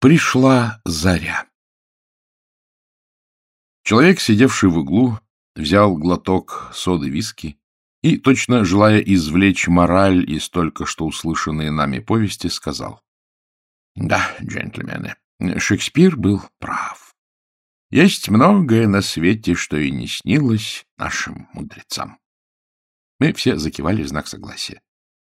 Пришла заря. Человек, сидевший в углу, взял глоток соды виски и, точно желая извлечь мораль из только что услышанной нами повести, сказал. — Да, джентльмены, Шекспир был прав. Есть многое на свете, что и не снилось нашим мудрецам. Мы все закивали в знак согласия.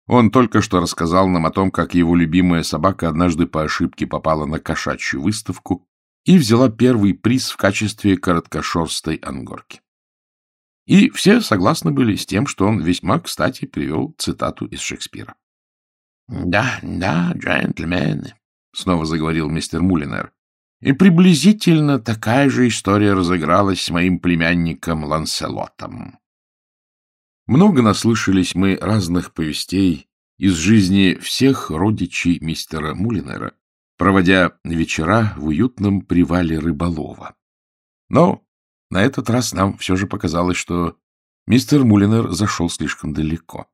Он только что рассказал нам о том, как его любимая собака однажды по ошибке попала на кошачью выставку и взяла первый приз в качестве короткошерстой ангорки. И все согласны были с тем, что он весьма кстати привел цитату из Шекспира. — Да, да, джентльмены, — снова заговорил мистер Мулинер, — и приблизительно такая же история разыгралась с моим племянником Ланселотом. Много наслышались мы разных повестей из жизни всех родичей мистера Мулинера, проводя вечера в уютном привале рыболова. Но на этот раз нам все же показалось, что мистер Мулинер зашел слишком далеко.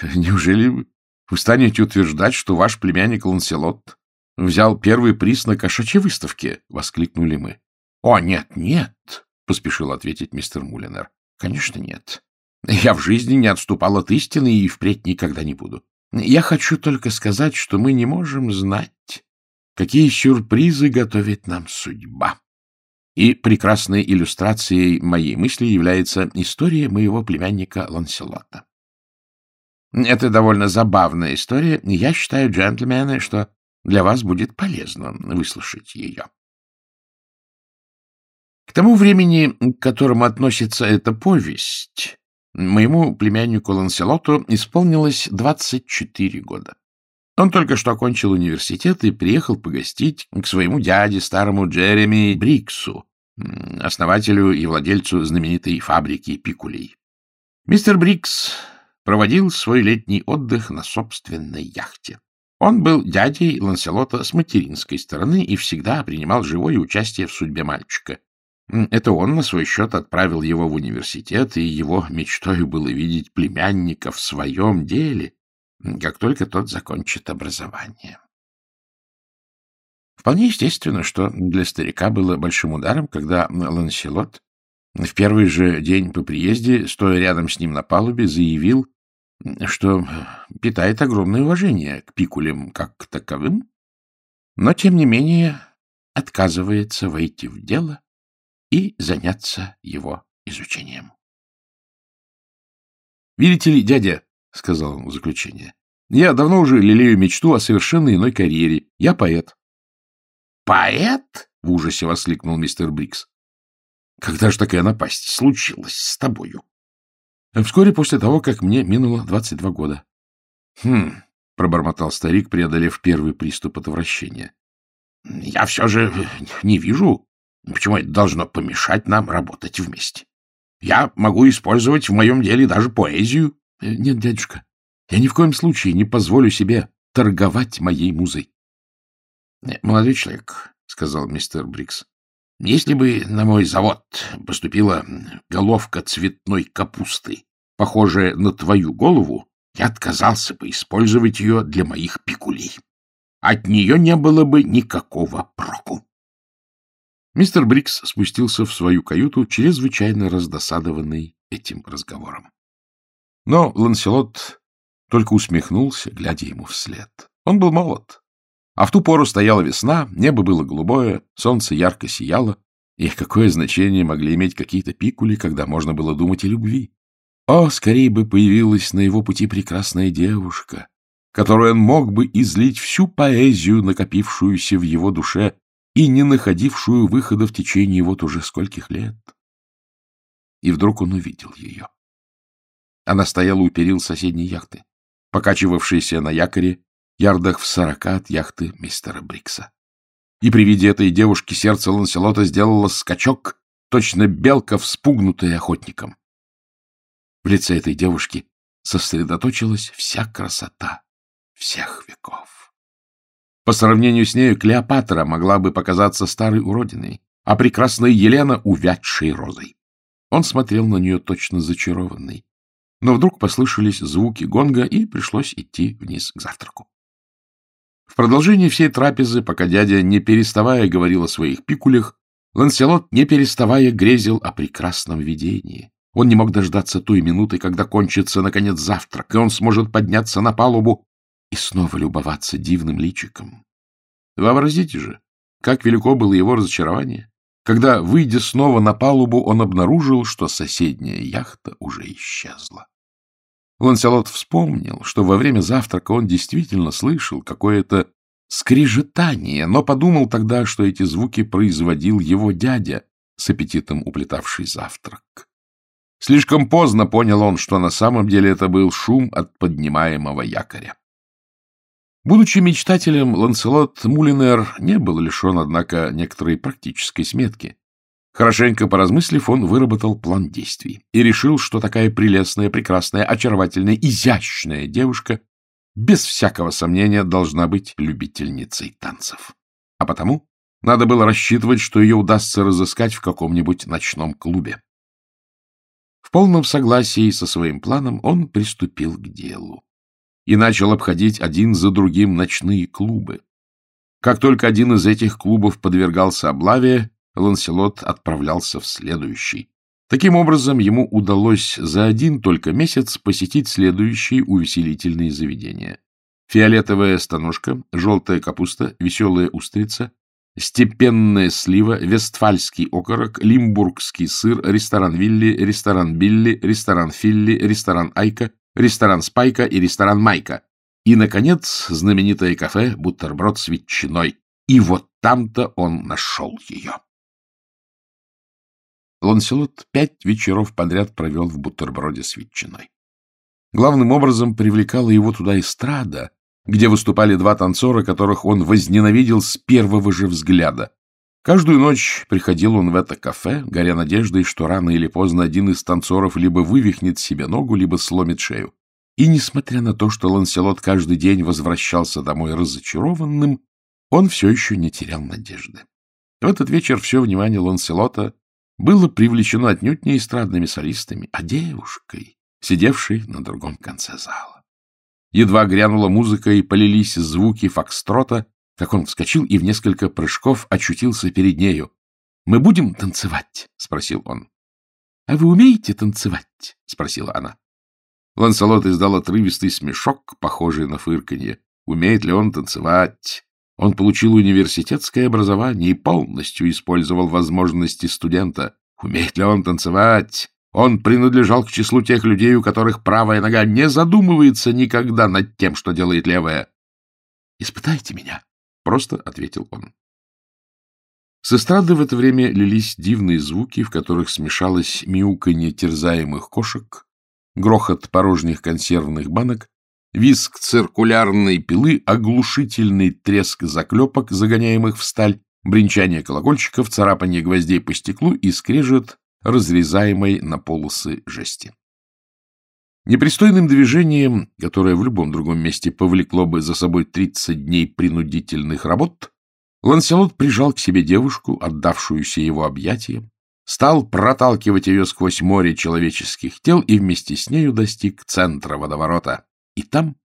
— Неужели вы станете утверждать, что ваш племянник Ланселот взял первый приз на кошачьей выставке? — воскликнули мы. — О, нет, нет, — поспешил ответить мистер Мулинер. — Конечно, нет. Я в жизни не отступал от истины и впредь никогда не буду. Я хочу только сказать, что мы не можем знать, какие сюрпризы готовит нам судьба. И прекрасной иллюстрацией моей мысли является история моего племянника Ланселота. Это довольно забавная история, я считаю, джентльмены, что для вас будет полезно выслушать ее. К тому времени, к которому относится эта повесть, Моему племяннику Ланселоту исполнилось 24 года. Он только что окончил университет и приехал погостить к своему дяде, старому Джереми Бриксу, основателю и владельцу знаменитой фабрики пикулей. Мистер Брикс проводил свой летний отдых на собственной яхте. Он был дядей Ланселота с материнской стороны и всегда принимал живое участие в судьбе мальчика. Это он на свой счет отправил его в университет, и его мечтой было видеть племянника в своем деле, как только тот закончит образование. Вполне естественно, что для старика было большим ударом, когда Ланселот в первый же день по приезде, стоя рядом с ним на палубе, заявил, что питает огромное уважение к пикулям как к таковым, но, тем не менее, отказывается войти в дело и заняться его изучением. «Видите ли, дядя, — сказал он в заключение, — я давно уже лелею мечту о совершенно иной карьере. Я поэт». «Поэт?» — в ужасе воскликнул мистер Брикс. «Когда же такая напасть случилась с тобою?» «Вскоре после того, как мне минуло двадцать два года». «Хм», — пробормотал старик, преодолев первый приступ отвращения. — Я все же не вижу, Почему это должно помешать нам работать вместе? Я могу использовать в моем деле даже поэзию. Э, нет, дядюшка, я ни в коем случае не позволю себе торговать моей музой. Э, — Молодой человек, — сказал мистер Брикс, — если бы на мой завод поступила головка цветной капусты, похожая на твою голову, я отказался бы использовать ее для моих пикулей. От нее не было бы никакого проку. Мистер Брикс спустился в свою каюту, чрезвычайно раздосадованный этим разговором. Но Ланселот только усмехнулся, глядя ему вслед. Он был молод. А в ту пору стояла весна, небо было голубое, солнце ярко сияло, и какое значение могли иметь какие-то пикули, когда можно было думать о любви? О, скорее бы появилась на его пути прекрасная девушка, которой он мог бы излить всю поэзию, накопившуюся в его душе, и не находившую выхода в течение вот уже скольких лет. И вдруг он увидел ее. Она стояла у перил соседней яхты, покачивавшейся на якоре, ярдах в сорока от яхты мистера Брикса. И при виде этой девушки сердце Ланселота сделало скачок, точно белка, вспугнутая охотником. В лице этой девушки сосредоточилась вся красота всех веков. По сравнению с нею Клеопатра могла бы показаться старой уродиной, а прекрасная Елена — увядшей розой. Он смотрел на нее точно зачарованный. Но вдруг послышались звуки гонга, и пришлось идти вниз к завтраку. В продолжении всей трапезы, пока дядя, не переставая, говорил о своих пикулях, Ланселот, не переставая, грезил о прекрасном видении. Он не мог дождаться той минуты, когда кончится, наконец, завтрак, и он сможет подняться на палубу и снова любоваться дивным личиком. Вообразите же, как велико было его разочарование, когда, выйдя снова на палубу, он обнаружил, что соседняя яхта уже исчезла. Ланселот вспомнил, что во время завтрака он действительно слышал какое-то скрежетание, но подумал тогда, что эти звуки производил его дядя, с аппетитом уплетавший завтрак. Слишком поздно понял он, что на самом деле это был шум от поднимаемого якоря. Будучи мечтателем, Ланселот Мулинер не был лишен, однако, некоторой практической сметки. Хорошенько поразмыслив, он выработал план действий и решил, что такая прелестная, прекрасная, очаровательная, изящная девушка без всякого сомнения должна быть любительницей танцев. А потому надо было рассчитывать, что ее удастся разыскать в каком-нибудь ночном клубе. В полном согласии со своим планом он приступил к делу и начал обходить один за другим ночные клубы. Как только один из этих клубов подвергался облаве, Ланселот отправлялся в следующий. Таким образом, ему удалось за один только месяц посетить следующие увеселительные заведения. Фиолетовая станушка, желтая капуста, веселая устрица, степенная слива, вестфальский окорок, лимбургский сыр, ресторан Вилли, ресторан Билли, ресторан Филли, ресторан Айка, ресторан Спайка и ресторан Майка. И, наконец, знаменитое кафе «Бутерброд с ветчиной». И вот там-то он нашел ее. Ланселот пять вечеров подряд провел в бутерброде с ветчиной. Главным образом привлекала его туда эстрада, где выступали два танцора, которых он возненавидел с первого же взгляда. Каждую ночь приходил он в это кафе, горя надеждой, что рано или поздно один из танцоров либо вывихнет себе ногу, либо сломит шею. И, несмотря на то, что Ланселот каждый день возвращался домой разочарованным, он все еще не терял надежды. В этот вечер все внимание Ланселота было привлечено отнюдь не эстрадными солистами, а девушкой, сидевшей на другом конце зала. Едва грянула музыка и полились звуки фокстрота, как он вскочил и в несколько прыжков очутился перед нею. — Мы будем танцевать? — спросил он. — А вы умеете танцевать? — спросила она. Ланселот издал отрывистый смешок, похожий на фырканье. Умеет ли он танцевать? Он получил университетское образование и полностью использовал возможности студента. Умеет ли он танцевать? Он принадлежал к числу тех людей, у которых правая нога не задумывается никогда над тем, что делает левая. — Испытайте меня, — просто ответил он. С эстрады в это время лились дивные звуки, в которых смешалось мяуканье терзаемых кошек, грохот порожних консервных банок, визг циркулярной пилы, оглушительный треск заклепок, загоняемых в сталь, бренчание колокольчиков, царапание гвоздей по стеклу и скрежет разрезаемой на полосы жести. Непристойным движением, которое в любом другом месте повлекло бы за собой 30 дней принудительных работ, Ланселот прижал к себе девушку, отдавшуюся его объятиям, стал проталкивать ее сквозь море человеческих тел и вместе с нею достиг центра водоворота. И там,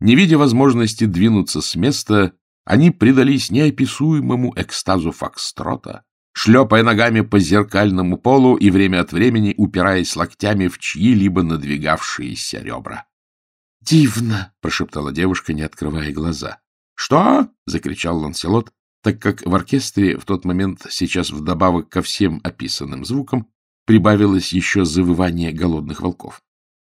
не видя возможности двинуться с места, они предались неописуемому экстазу фокстрота, шлепая ногами по зеркальному полу и время от времени упираясь локтями в чьи-либо надвигавшиеся ребра. «Дивно!» — прошептала девушка, не открывая глаза. «Что?» — закричал Ланселот, так как в оркестре в тот момент, сейчас вдобавок ко всем описанным звукам, прибавилось еще завывание голодных волков.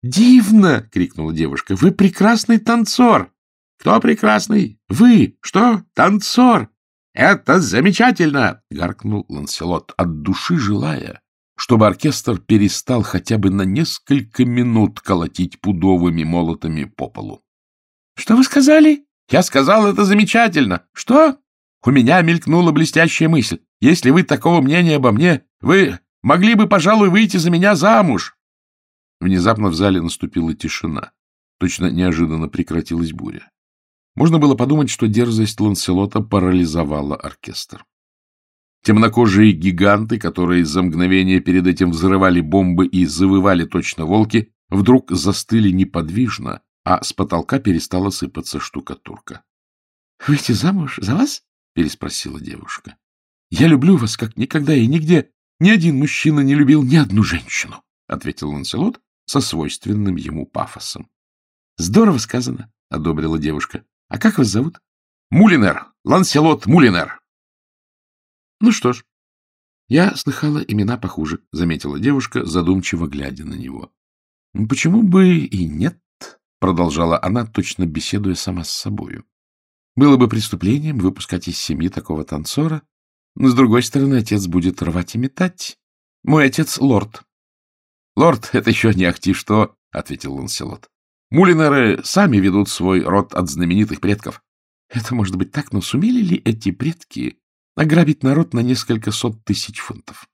«Дивно!» — крикнула девушка. «Вы прекрасный танцор!» «Кто прекрасный? Вы! Что? Танцор! «Это замечательно!» — гаркнул Ланселот, от души желая, чтобы оркестр перестал хотя бы на несколько минут колотить пудовыми молотами по полу. — Что вы сказали? — Я сказал, это замечательно. — Что? У меня мелькнула блестящая мысль. Если вы такого мнения обо мне, вы могли бы, пожалуй, выйти за меня замуж. Внезапно в зале наступила тишина. Точно неожиданно прекратилась буря. Можно было подумать, что дерзость Ланселота парализовала оркестр. Темнокожие гиганты, которые за мгновение перед этим взрывали бомбы и завывали точно волки, вдруг застыли неподвижно, а с потолка перестала сыпаться штукатурка. — Выйти замуж за вас? — переспросила девушка. — Я люблю вас как никогда и нигде. Ни один мужчина не любил ни одну женщину, — ответил Ланселот со свойственным ему пафосом. — Здорово сказано, — одобрила девушка. — А как вас зовут? — Мулинер. Ланселот Мулинер. — Ну что ж, я слыхала имена похуже, — заметила девушка, задумчиво глядя на него. — Почему бы и нет? — продолжала она, точно беседуя сама с собою. Было бы преступлением выпускать из семьи такого танцора. Но, с другой стороны, отец будет рвать и метать. Мой отец — лорд. — Лорд — это еще не ахти что, — ответил Ланселот. — Мулинеры сами ведут свой род от знаменитых предков. Это может быть так, но сумели ли эти предки ограбить народ на несколько сот тысяч фунтов?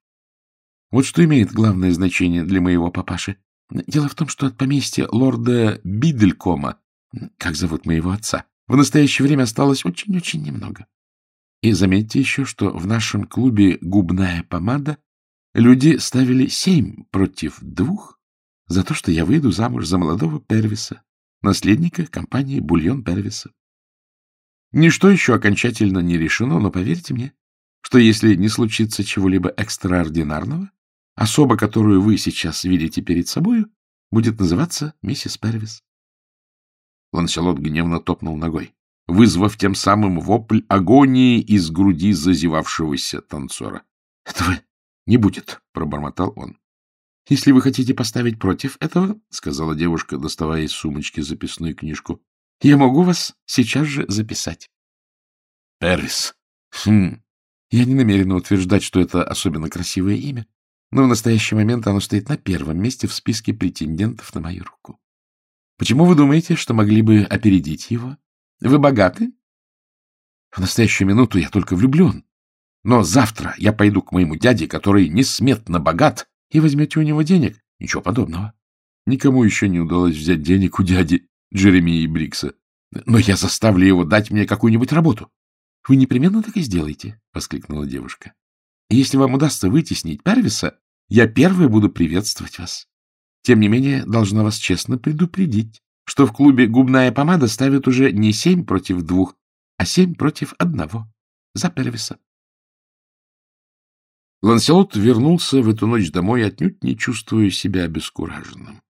Вот что имеет главное значение для моего папаши. Дело в том, что от поместья лорда Биделькома, как зовут моего отца, в настоящее время осталось очень-очень немного. И заметьте еще, что в нашем клубе «Губная помада» люди ставили семь против двух за то, что я выйду замуж за молодого Первиса, наследника компании «Бульон Первиса». Ничто еще окончательно не решено, но поверьте мне, что если не случится чего-либо экстраординарного, особа, которую вы сейчас видите перед собою, будет называться миссис Первис. Ланселот гневно топнул ногой, вызвав тем самым вопль агонии из груди зазевавшегося танцора. — Этого не будет, — пробормотал он. — Если вы хотите поставить против этого, — сказала девушка, доставая из сумочки записную книжку, — я могу вас сейчас же записать. — Перрис. Хм. Я не намерена утверждать, что это особенно красивое имя, но в настоящий момент оно стоит на первом месте в списке претендентов на мою руку. Почему вы думаете, что могли бы опередить его? Вы богаты? В настоящую минуту я только влюблен. Но завтра я пойду к моему дяде, который несметно богат, и возьмете у него денег. Ничего подобного. Никому еще не удалось взять денег у дяди Джеремии Брикса. Но я заставлю его дать мне какую-нибудь работу. — Вы непременно так и сделаете, — воскликнула девушка. — Если вам удастся вытеснить Первиса, я первая буду приветствовать вас. Тем не менее, должна вас честно предупредить, что в клубе губная помада ставит уже не семь против двух, а семь против одного. За Первиса. Ланселот вернулся в эту ночь домой, отнюдь не чувствуя себя обескураженным.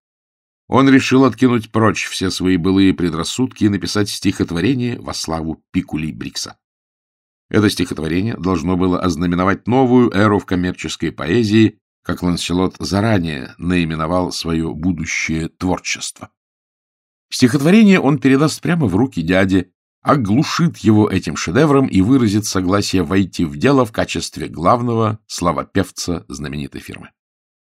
Он решил откинуть прочь все свои былые предрассудки и написать стихотворение во славу Пикули Брикса. Это стихотворение должно было ознаменовать новую эру в коммерческой поэзии, как Ланселот заранее наименовал свое будущее творчество. Стихотворение он передаст прямо в руки дяде, оглушит его этим шедевром и выразит согласие войти в дело в качестве главного славопевца знаменитой фирмы.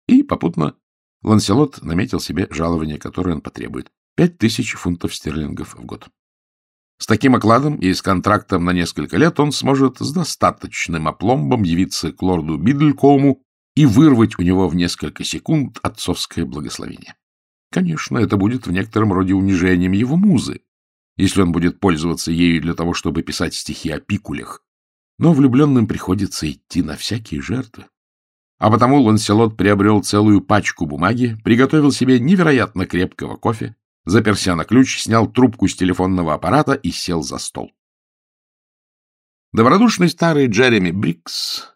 И, попутно, Ланселот наметил себе жалование, которое он потребует — пять тысяч фунтов стерлингов в год. С таким окладом и с контрактом на несколько лет он сможет с достаточным опломбом явиться к лорду Бидлькому и вырвать у него в несколько секунд отцовское благословение. Конечно, это будет в некотором роде унижением его музы, если он будет пользоваться ею для того, чтобы писать стихи о пикулях. Но влюбленным приходится идти на всякие жертвы. А потому Ланселот приобрел целую пачку бумаги, приготовил себе невероятно крепкого кофе, заперся на ключ, снял трубку с телефонного аппарата и сел за стол. Добродушный старый Джереми Брикс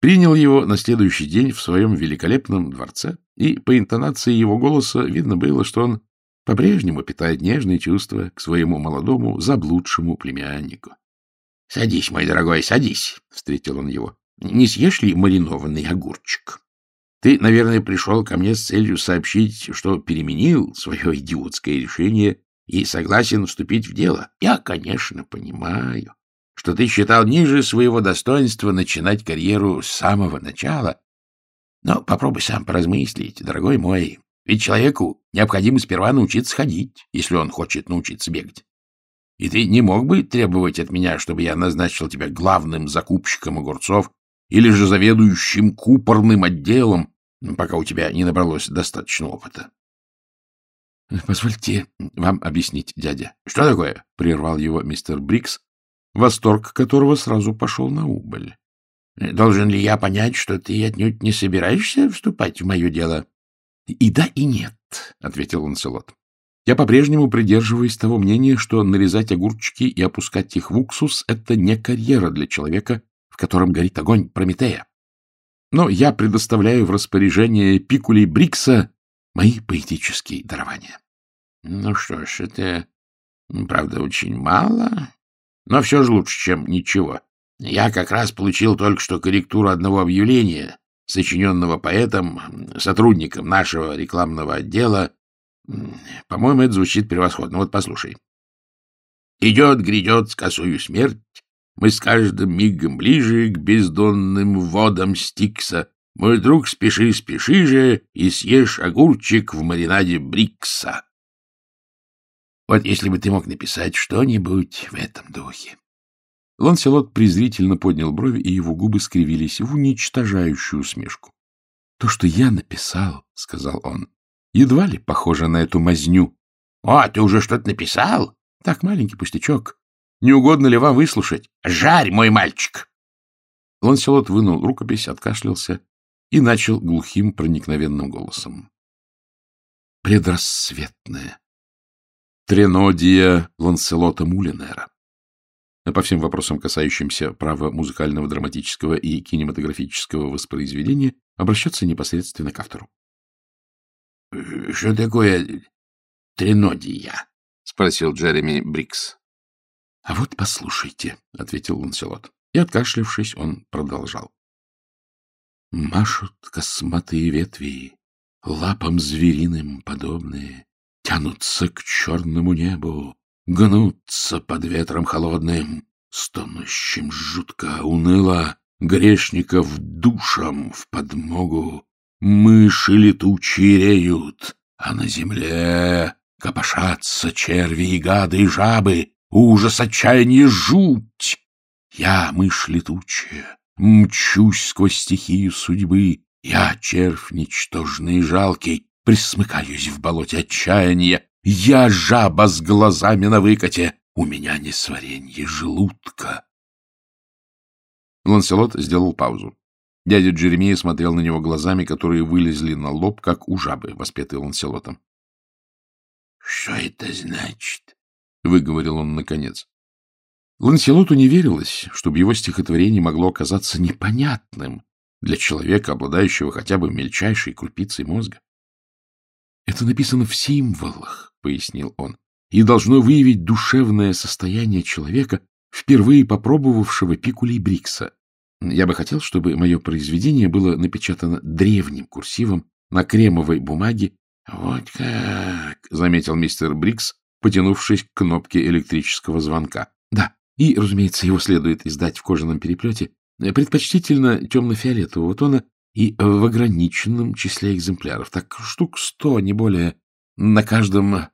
принял его на следующий день в своем великолепном дворце, и по интонации его голоса видно было, что он по-прежнему питает нежные чувства к своему молодому заблудшему племяннику. — Садись, мой дорогой, садись, — встретил он его. — Не съешь ли маринованный огурчик? Ты, наверное, пришел ко мне с целью сообщить, что переменил свое идиотское решение и согласен вступить в дело. Я, конечно, понимаю, что ты считал ниже своего достоинства начинать карьеру с самого начала. Но попробуй сам поразмыслить, дорогой мой. Ведь человеку необходимо сперва научиться ходить, если он хочет научиться бегать. И ты не мог бы требовать от меня, чтобы я назначил тебя главным закупщиком огурцов или же заведующим купорным отделом, пока у тебя не набралось достаточно опыта. — Позвольте вам объяснить, дядя. — Что такое? — прервал его мистер Брикс, восторг которого сразу пошел на убыль. — Должен ли я понять, что ты отнюдь не собираешься вступать в мое дело? — И да, и нет, — ответил Ланселот. Я по-прежнему придерживаюсь того мнения, что нарезать огурчики и опускать их в уксус — это не карьера для человека, в котором горит огонь Прометея. Но я предоставляю в распоряжение Пикули Брикса мои поэтические дарования. — Ну что ж, это, правда, очень мало, но все же лучше, чем ничего. Я как раз получил только что корректуру одного объявления, сочиненного поэтом, сотрудником нашего рекламного отдела. По-моему, это звучит превосходно. Вот послушай. «Идет, грядет с косою смерть, мы с каждым мигом ближе к бездонным водам Стикса. Мой друг, спеши, спеши же и съешь огурчик в маринаде Брикса». Вот если бы ты мог написать что-нибудь в этом духе. Ланселот презрительно поднял брови, и его губы скривились в уничтожающую усмешку. — То, что я написал, — сказал он, — едва ли похоже на эту мазню. — О, ты уже что-то написал? — Так, маленький пустячок. Не угодно ли вам выслушать? — Жарь, мой мальчик! Ланселот вынул рукопись, откашлялся и начал глухим проникновенным голосом. Предрассветная. Тренодия Ланселота Мулинера по всем вопросам, касающимся права музыкального, драматического и кинематографического воспроизведения, обращаться непосредственно к автору. — Что такое тренодия? — спросил Джереми Брикс. — А вот послушайте, — ответил Ланселот. И, откашлившись, он продолжал. Машут косматые ветви, лапам звериным подобные, тянутся к черному небу, гнутся под ветром холодным, стонущим жутко, уныло, грешников душам в подмогу. Мыши летучие реют, а на земле копошатся черви и гады и жабы, ужас, отчаяние, жуть. Я, мышь летучая, мчусь сквозь стихию судьбы, я, червь ничтожный и жалкий, присмыкаюсь в болоте отчаяния, я жаба с глазами на выкате. У меня несваренье желудка. Ланселот сделал паузу. Дядя Джеремия смотрел на него глазами, которые вылезли на лоб, как у жабы, воспетый Ланселотом. — Что это значит? — выговорил он наконец. Ланселоту не верилось, чтобы его стихотворение могло оказаться непонятным для человека, обладающего хотя бы мельчайшей крупицей мозга. Это написано в символах, — пояснил он, — и должно выявить душевное состояние человека, впервые попробовавшего пикулей Брикса. Я бы хотел, чтобы мое произведение было напечатано древним курсивом на кремовой бумаге. — Вот как, — заметил мистер Брикс, потянувшись к кнопке электрического звонка. — Да, и, разумеется, его следует издать в кожаном переплете, предпочтительно темно-фиолетового тона и в ограниченном числе экземпляров. Так штук сто, не более. На каждом э,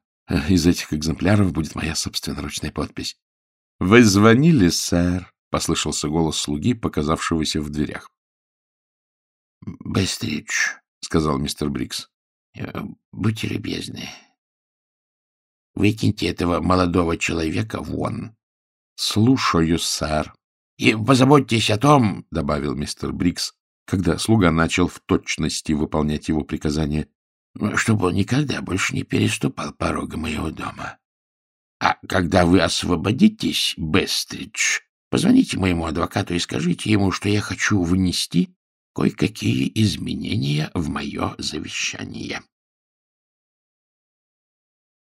из этих экземпляров будет моя собственноручная подпись. — Вы звонили, сэр? — послышался голос слуги, показавшегося в дверях. — Бестридж, — сказал мистер Брикс, э, — будьте любезны. Выкиньте этого молодого человека вон. — Слушаю, сэр. — И позаботьтесь о том, — добавил мистер Брикс, когда слуга начал в точности выполнять его приказания, чтобы он никогда больше не переступал порога моего дома. А когда вы освободитесь, Бестридж, позвоните моему адвокату и скажите ему, что я хочу внести кое-какие изменения в мое завещание.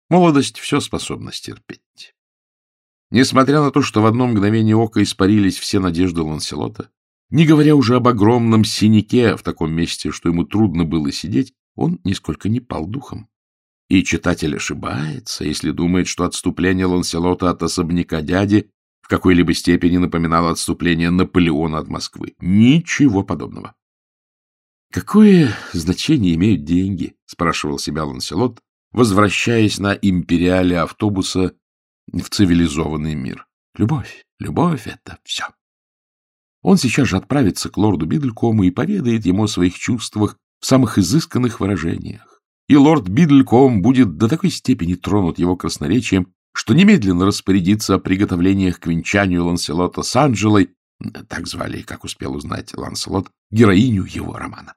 Молодость все способна стерпеть. Несмотря на то, что в одно мгновение ока испарились все надежды Ланселота, не говоря уже об огромном синяке в таком месте, что ему трудно было сидеть, он нисколько не пал духом. И читатель ошибается, если думает, что отступление Ланселота от особняка дяди в какой-либо степени напоминало отступление Наполеона от Москвы. Ничего подобного. «Какое значение имеют деньги?» — спрашивал себя Ланселот, возвращаясь на империале автобуса в цивилизованный мир. «Любовь, любовь — это все». Он сейчас же отправится к лорду Бидлькому и поведает ему о своих чувствах в самых изысканных выражениях. И лорд Бидльком будет до такой степени тронут его красноречием, что немедленно распорядится о приготовлениях к венчанию Ланселота с Анджелой, так звали, как успел узнать Ланселот, героиню его романа.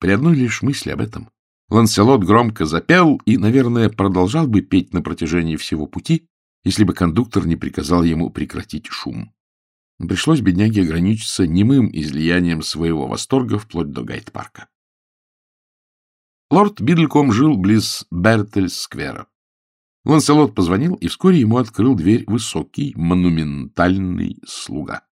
При одной лишь мысли об этом Ланселот громко запел и, наверное, продолжал бы петь на протяжении всего пути, если бы кондуктор не приказал ему прекратить шум. Пришлось бедняге ограничиться немым излиянием своего восторга вплоть до гайд-парка. Лорд Бидльком жил близ Бертель-сквера. Ланселот позвонил, и вскоре ему открыл дверь высокий, монументальный слуга.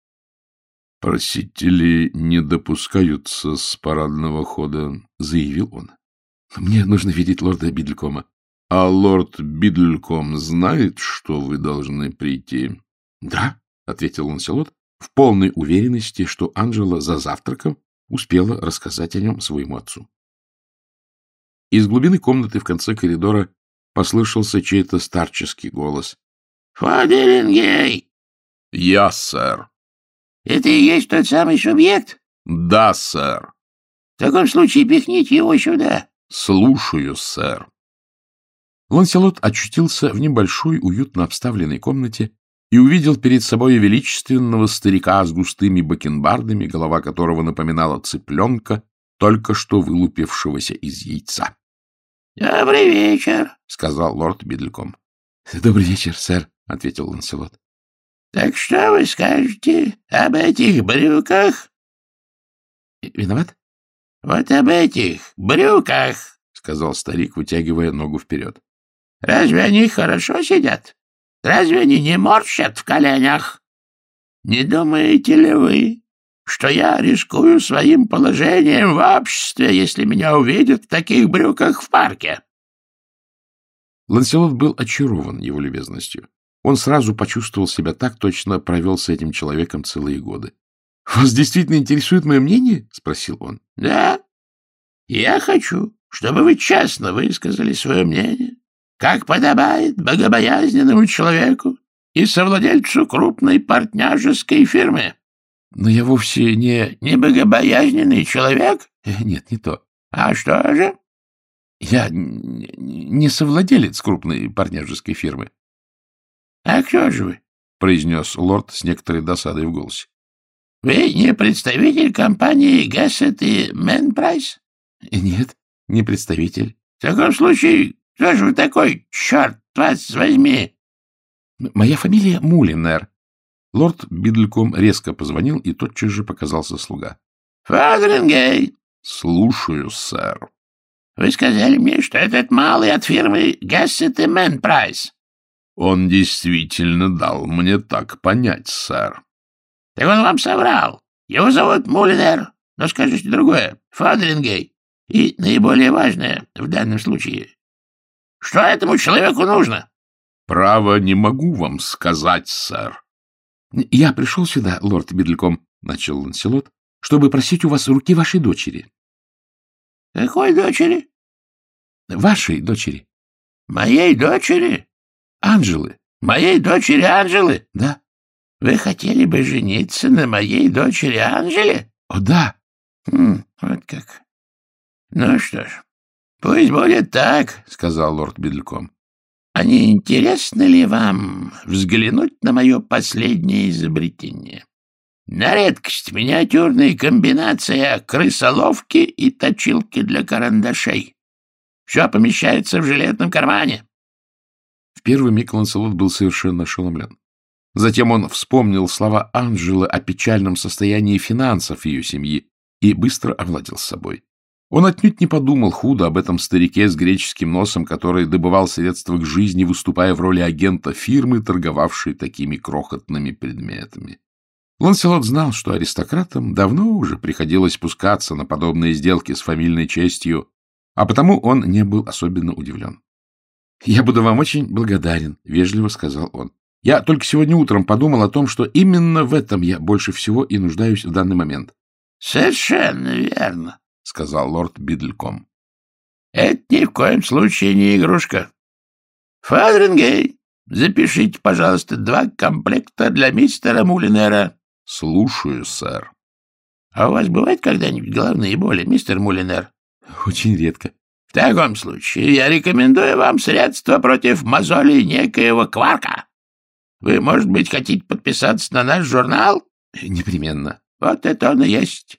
— Просители не допускаются с парадного хода, — заявил он. — Мне нужно видеть лорда Бидлькома. — А лорд Бидльком знает, что вы должны прийти? — Да, — ответил Ланселот, в полной уверенности, что Анжела за завтраком успела рассказать о нем своему отцу. Из глубины комнаты в конце коридора послышался чей-то старческий голос. — Фадерингей! — Я, сэр. — Это и есть тот самый субъект? — Да, сэр. — В таком случае пихните его сюда. — Слушаю, сэр. Ланселот очутился в небольшой, уютно обставленной комнате и увидел перед собой величественного старика с густыми бакенбардами, голова которого напоминала цыпленка, только что вылупившегося из яйца. — Добрый вечер, — сказал лорд Бидльком. — Добрый вечер, сэр, — ответил Ланселот. — Так что вы скажете об этих брюках? — Виноват? — Вот об этих брюках, — сказал старик, вытягивая ногу вперед. — Разве они хорошо сидят? Разве они не морщат в коленях? Не думаете ли вы, что я рискую своим положением в обществе, если меня увидят в таких брюках в парке? Ланселот был очарован его любезностью. Он сразу почувствовал себя так, точно провел с этим человеком целые годы. — Вас действительно интересует мое мнение? — спросил он. — Да. Я хочу, чтобы вы честно высказали свое мнение как подобает богобоязненному человеку и совладельцу крупной портняжеской фирмы. Но я вовсе не... Не богобоязненный человек? Э, нет, не то. А что же? Я не совладелец крупной портняжеской фирмы. А кто же вы? произнес лорд с некоторой досадой в голосе. Вы не представитель компании Гессет и Мэнпрайс? Нет, не представитель. В таком случае, кто же вы такой, черт вас возьми? Моя фамилия Мулинер. Лорд Бидльком резко позвонил, и тотчас же показался слуга. Фадрингей. Слушаю, сэр. Вы сказали мне, что этот малый от фирмы Gassett и Мэн Прайс. Он действительно дал мне так понять, сэр. Так он вам соврал. Его зовут Мулинер. Но скажите другое. Фадрингей. И наиболее важное в данном случае что этому человеку нужно? — Право не могу вам сказать, сэр. — Я пришел сюда, лорд Бидльком, — начал Ланселот, — чтобы просить у вас руки вашей дочери. — Какой дочери? — Вашей дочери. — Моей дочери? — Анжелы. — Моей дочери Анжелы? — Да. — Вы хотели бы жениться на моей дочери Анжеле? — О, да. — Хм, вот как. Ну что ж, — Пусть будет так, — сказал лорд Бидльком. — А не интересно ли вам взглянуть на мое последнее изобретение? На редкость миниатюрная комбинация крысоловки и точилки для карандашей. Все помещается в жилетном кармане. В первый миг Ланселот был совершенно ошеломлен. Затем он вспомнил слова Анжелы о печальном состоянии финансов ее семьи и быстро овладел собой. Он отнюдь не подумал худо об этом старике с греческим носом, который добывал средства к жизни, выступая в роли агента фирмы, торговавшей такими крохотными предметами. Ланселот знал, что аристократам давно уже приходилось пускаться на подобные сделки с фамильной честью, а потому он не был особенно удивлен. — Я буду вам очень благодарен, — вежливо сказал он. — Я только сегодня утром подумал о том, что именно в этом я больше всего и нуждаюсь в данный момент. — Совершенно верно, — сказал лорд Бидльком. — Это ни в коем случае не игрушка. Фадрингей, запишите, пожалуйста, два комплекта для мистера Мулинера. — Слушаю, сэр. — А у вас бывают когда-нибудь головные боли, мистер Мулинер? — Очень редко. — В таком случае я рекомендую вам средства против мозолей некоего кварка. Вы, может быть, хотите подписаться на наш журнал? — Непременно. — Вот это он и есть.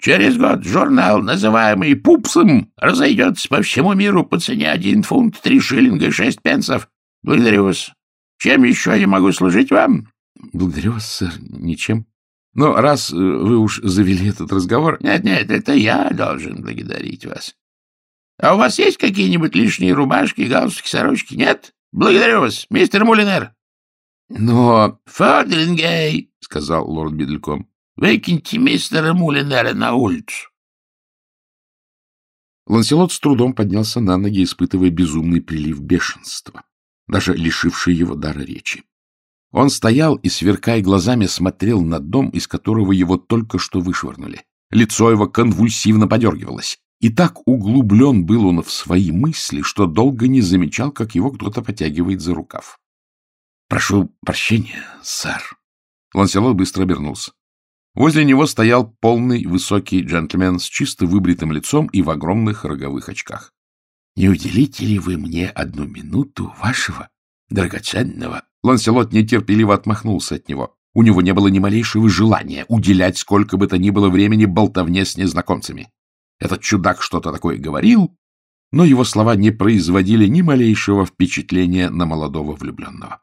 Через год журнал, называемый «Пупсом», разойдется по всему миру по цене один фунт, три шиллинга и шесть пенсов. Благодарю вас. Чем еще я могу служить вам? — Благодарю вас, сэр, ничем. Но раз э, вы уж завели этот разговор... Нет, — Нет-нет, это я должен благодарить вас. А у вас есть какие-нибудь лишние рубашки, галстуки, сорочки? Нет? Благодарю вас, мистер Мулинер. — Но... — Фодрингей, — сказал лорд Бидльком, — выкиньте мистера Мулинера на улицу. Ланселот с трудом поднялся на ноги, испытывая безумный прилив бешенства, даже лишивший его дара речи. Он стоял и, сверкая глазами, смотрел на дом, из которого его только что вышвырнули. Лицо его конвульсивно подергивалось. И так углублен был он в свои мысли, что долго не замечал, как его кто-то потягивает за рукав. — Прошу прощения, сэр. Ланселот быстро обернулся. Возле него стоял полный высокий джентльмен с чисто выбритым лицом и в огромных роговых очках. — Не уделите ли вы мне одну минуту вашего драгоценного Ланселот нетерпеливо отмахнулся от него. У него не было ни малейшего желания уделять сколько бы то ни было времени болтовне с незнакомцами. Этот чудак что-то такое говорил, но его слова не производили ни малейшего впечатления на молодого влюбленного.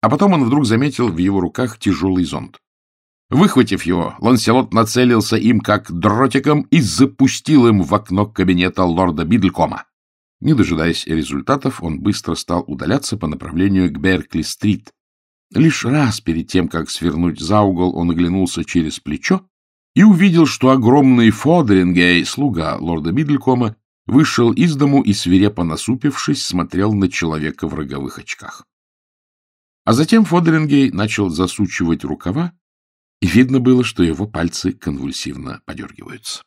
А потом он вдруг заметил в его руках тяжелый зонт. Выхватив его, Ланселот нацелился им как дротиком и запустил им в окно кабинета лорда Бидлькома. Не дожидаясь результатов, он быстро стал удаляться по направлению к Беркли-стрит. Лишь раз перед тем, как свернуть за угол, он оглянулся через плечо и увидел, что огромный Фодрингей, слуга лорда Бидлькома, вышел из дому и, свирепо насупившись, смотрел на человека в роговых очках. А затем Фодрингей начал засучивать рукава, и видно было, что его пальцы конвульсивно подергиваются.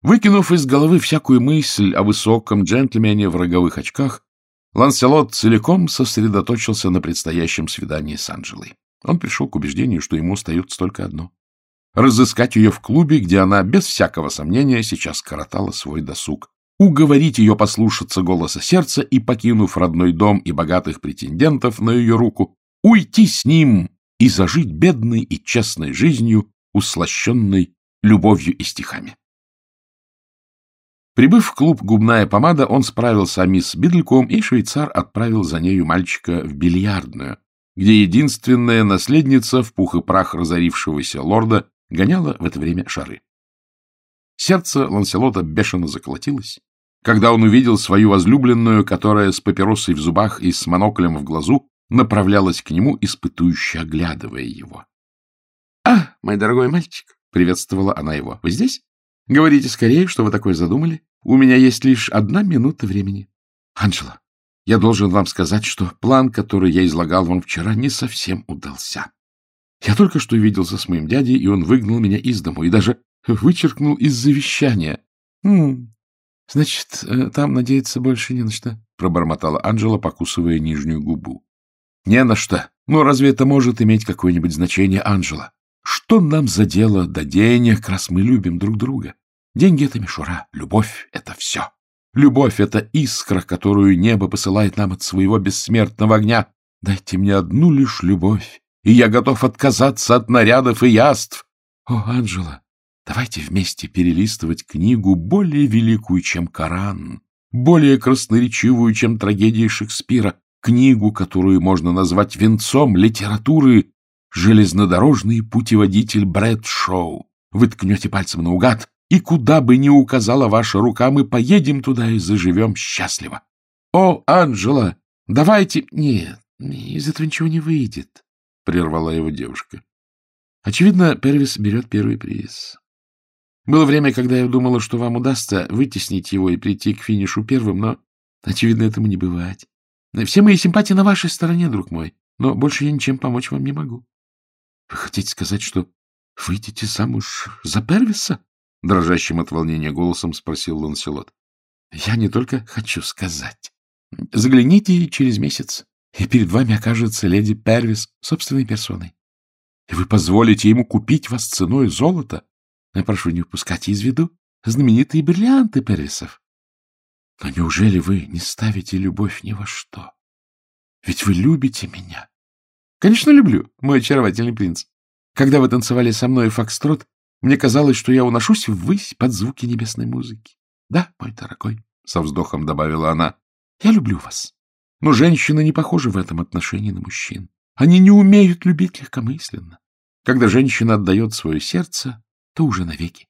Выкинув из головы всякую мысль о высоком джентльмене в роговых очках, Ланселот целиком сосредоточился на предстоящем свидании с Анжелой. Он пришел к убеждению, что ему остается только одно — разыскать ее в клубе, где она, без всякого сомнения, сейчас коротала свой досуг, уговорить ее послушаться голоса сердца и, покинув родной дом и богатых претендентов на ее руку, уйти с ним и зажить бедной и честной жизнью, услощенной любовью и стихами. Прибыв в клуб «Губная помада», он справился о мисс Бидльком, и швейцар отправил за нею мальчика в бильярдную, где единственная наследница в пух и прах разорившегося лорда гоняла в это время шары. Сердце Ланселота бешено заколотилось, когда он увидел свою возлюбленную, которая с папиросой в зубах и с моноклем в глазу направлялась к нему, испытующе оглядывая его. — А, мой дорогой мальчик! — приветствовала она его. — Вы здесь? Говорите скорее, что вы такое задумали. У меня есть лишь одна минута времени. Анжела, я должен вам сказать, что план, который я излагал вам вчера, не совсем удался. Я только что виделся с моим дядей, и он выгнал меня из дому и даже вычеркнул из завещания. Хм, — Значит, э, там надеяться больше не на что, — пробормотала Анжела, покусывая нижнюю губу. — Не на что. Но разве это может иметь какое-нибудь значение, Анжела? Что нам за дело до денег, раз мы любим друг друга? Деньги — это мишура, любовь — это все. Любовь — это искра, которую небо посылает нам от своего бессмертного огня. Дайте мне одну лишь любовь, и я готов отказаться от нарядов и яств. О, Анжела, давайте вместе перелистывать книгу более великую, чем Коран, более красноречивую, чем трагедии Шекспира, книгу, которую можно назвать венцом литературы, железнодорожный путеводитель Брэд Шоу. Вы ткнете пальцем наугад, и куда бы ни указала ваша рука, мы поедем туда и заживем счастливо. О, Анжела, давайте... Нет, из этого ничего не выйдет, — прервала его девушка. Очевидно, Первис берет первый приз. Было время, когда я думала, что вам удастся вытеснить его и прийти к финишу первым, но, очевидно, этому не бывать. Все мои симпатии на вашей стороне, друг мой, но больше я ничем помочь вам не могу. Вы хотите сказать, что выйдете замуж за Первиса? — дрожащим от волнения голосом спросил Ланселот. — Я не только хочу сказать. Загляните через месяц, и перед вами окажется леди Первис собственной персоной. И вы позволите ему купить вас ценой золота? Я прошу не упускать из виду знаменитые бриллианты Первисов. Но неужели вы не ставите любовь ни во что? Ведь вы любите меня. Конечно, люблю, мой очаровательный принц. Когда вы танцевали со мной фокстрот, мне казалось, что я уношусь ввысь под звуки небесной музыки. Да, мой дорогой, — со вздохом добавила она, — я люблю вас. Но женщины не похожи в этом отношении на мужчин. Они не умеют любить легкомысленно. Когда женщина отдает свое сердце, то уже навеки.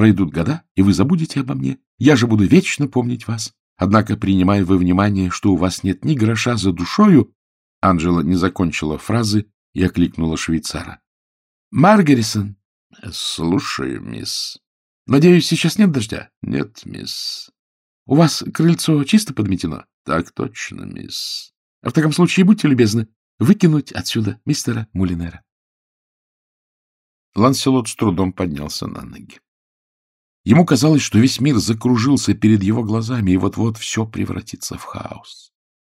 Пройдут года, и вы забудете обо мне. Я же буду вечно помнить вас. Однако, принимая во внимание, что у вас нет ни гроша за душою, Анжела не закончила фразы и окликнула швейцара. — Маргарисон! — Слушаю, мисс. — Надеюсь, сейчас нет дождя? — Нет, мисс. — У вас крыльцо чисто подметено? — Так точно, мисс. — В таком случае будьте любезны выкинуть отсюда мистера Мулинера. Ланселот с трудом поднялся на ноги. Ему казалось, что весь мир закружился перед его глазами, и вот-вот все превратится в хаос.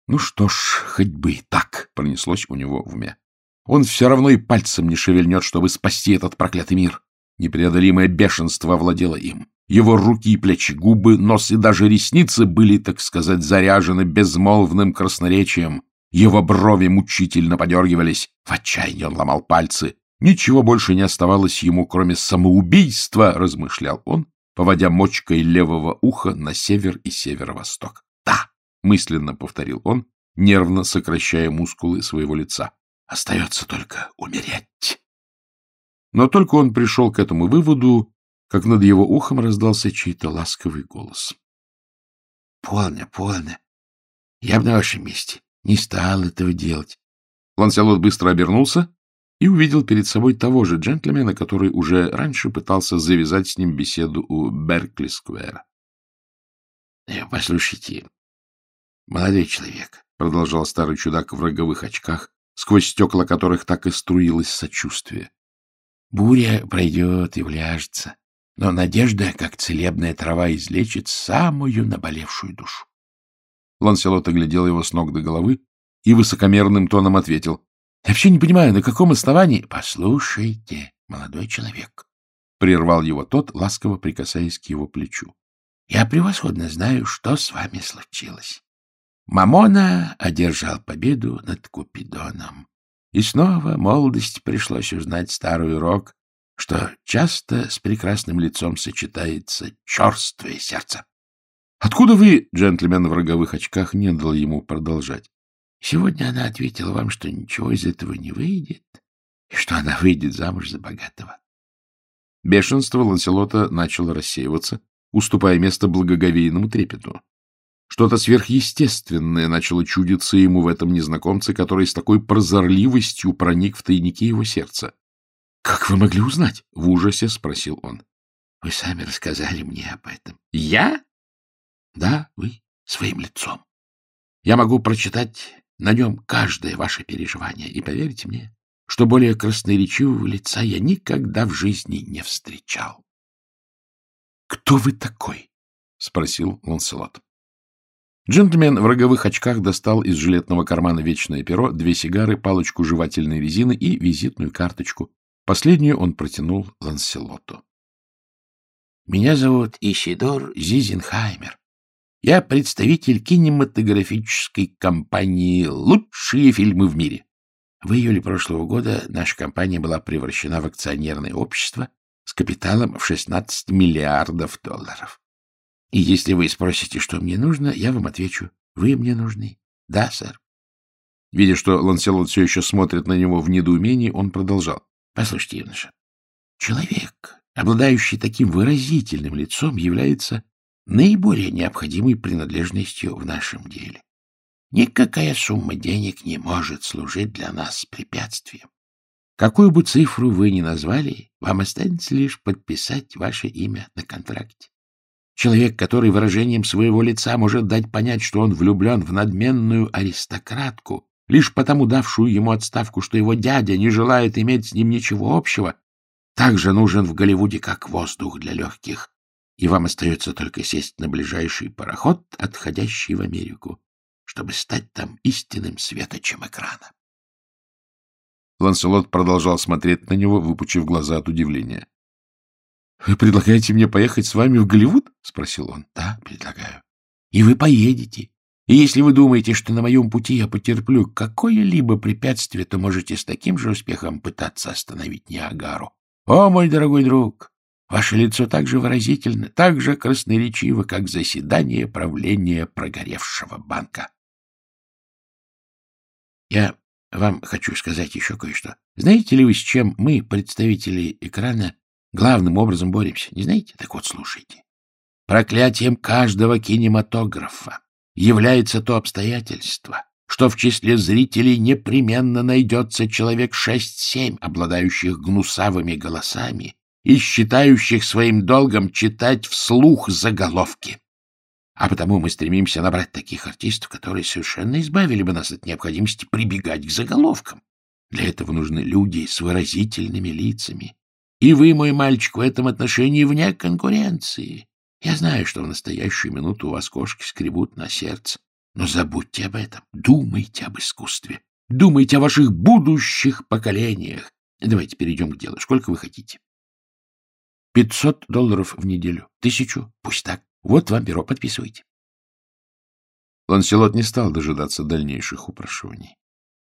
Ну что ж, хоть бы и так, пронеслось у него в уме. Он все равно и пальцем не шевельнет, чтобы спасти этот проклятый мир. Непреодолимое бешенство овладело им. Его руки и плечи, губы, нос и даже ресницы были, так сказать, заряжены безмолвным красноречием. Его брови мучительно подергивались. В отчаянии он ломал пальцы. Ничего больше не оставалось ему, кроме самоубийства, размышлял он, поводя мочкой левого уха на север и северо-восток. «Да!» — мысленно повторил он, нервно сокращая мускулы своего лица. «Остается только умереть!» Но только он пришел к этому выводу, как над его ухом раздался чей-то ласковый голос. — Полно, полно. Я бы на вашем месте не стал этого делать. Ланселот быстро обернулся и увидел перед собой того же джентльмена, который уже раньше пытался завязать с ним беседу у Беркли-сквера. «Э, — Послушайте, молодой человек, — продолжал старый чудак в роговых очках, сквозь стекла которых так и струилось сочувствие. — Буря пройдет и вляжется, но надежда, как целебная трава, излечит самую наболевшую душу. Ланселот оглядел его с ног до головы и высокомерным тоном ответил. — Я вообще не понимаю, на каком основании... — Послушайте, молодой человек, — прервал его тот, ласково прикасаясь к его плечу. — Я превосходно знаю, что с вами случилось. Мамона одержал победу над Купидоном. И снова молодость пришлось узнать старый урок, что часто с прекрасным лицом сочетается черствое сердце. — Откуда вы, джентльмен в роговых очках, не дал ему продолжать? Сегодня она ответила вам, что ничего из этого не выйдет, и что она выйдет замуж за богатого. Бешенство Ланселота начало рассеиваться, уступая место благоговейному трепету. Что-то сверхъестественное начало чудиться ему в этом незнакомце, который с такой прозорливостью проник в тайники его сердца. — Как вы могли узнать? — в ужасе спросил он. — Вы сами рассказали мне об этом. — Я? — Да, вы, своим лицом. Я могу прочитать на нем каждое ваше переживание. И поверьте мне, что более красноречивого лица я никогда в жизни не встречал. — Кто вы такой? — спросил Ланселот. Джентльмен в роговых очках достал из жилетного кармана вечное перо, две сигары, палочку жевательной резины и визитную карточку. Последнюю он протянул Ланселоту. — Меня зовут Исидор Зизенхаймер. Я представитель кинематографической компании «Лучшие фильмы в мире». В июле прошлого года наша компания была превращена в акционерное общество с капиталом в 16 миллиардов долларов. И если вы спросите, что мне нужно, я вам отвечу. Вы мне нужны. Да, сэр. Видя, что Ланселот все еще смотрит на него в недоумении, он продолжал. Послушайте, юноша, человек, обладающий таким выразительным лицом, является наиболее необходимой принадлежностью в нашем деле. Никакая сумма денег не может служить для нас препятствием. Какую бы цифру вы ни назвали, вам останется лишь подписать ваше имя на контракте. Человек, который выражением своего лица может дать понять, что он влюблен в надменную аристократку, лишь потому давшую ему отставку, что его дядя не желает иметь с ним ничего общего, также нужен в Голливуде как воздух для легких, и вам остается только сесть на ближайший пароход, отходящий в Америку, чтобы стать там истинным светочем экрана. Ланселот продолжал смотреть на него, выпучив глаза от удивления. — Вы предлагаете мне поехать с вами в Голливуд? — спросил он. — Да, предлагаю. — И вы поедете. И если вы думаете, что на моем пути я потерплю какое-либо препятствие, то можете с таким же успехом пытаться остановить Ниагару. О, мой дорогой друг, ваше лицо так же выразительно, так же красноречиво, как заседание правления прогоревшего банка. Я вам хочу сказать еще кое-что. Знаете ли вы, с чем мы, представители экрана, главным образом боремся? Не знаете? Так вот, слушайте. Проклятием каждого кинематографа является то обстоятельство, что в числе зрителей непременно найдется человек шесть-семь, обладающих гнусавыми голосами и считающих своим долгом читать вслух заголовки. А потому мы стремимся набрать таких артистов, которые совершенно избавили бы нас от необходимости прибегать к заголовкам. Для этого нужны люди с выразительными лицами. И вы, мой мальчик, в этом отношении вне конкуренции. Я знаю, что в настоящую минуту у вас кошки скребут на сердце, но забудьте об этом, думайте об искусстве, думайте о ваших будущих поколениях. Давайте перейдем к делу. Сколько вы хотите? Пятьсот долларов в неделю. Тысячу? Пусть так. Вот вам перо, подписывайте. Ланселот не стал дожидаться дальнейших упрашиваний.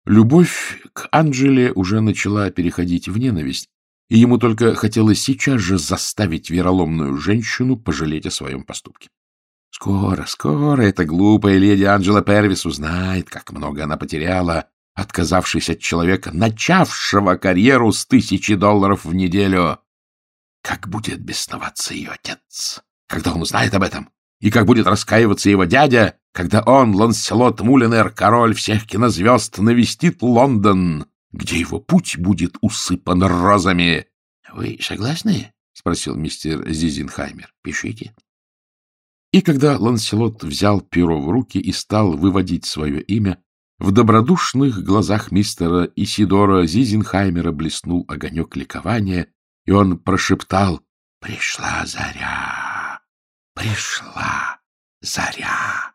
Любовь к Анжеле уже начала переходить в ненависть, и ему только хотелось сейчас же заставить вероломную женщину пожалеть о своем поступке. Скоро, скоро эта глупая леди Анджела Первис узнает, как много она потеряла, отказавшись от человека, начавшего карьеру с тысячи долларов в неделю. Как будет бесноваться ее отец, когда он узнает об этом, и как будет раскаиваться его дядя, когда он, Ланселот Мулинер, король всех кинозвезд, навестит Лондон где его путь будет усыпан розами. — Вы согласны? — спросил мистер Зизенхаймер. — Пишите. И когда Ланселот взял перо в руки и стал выводить свое имя, в добродушных глазах мистера Исидора Зизенхаймера блеснул огонек ликования, и он прошептал «Пришла заря! Пришла заря!»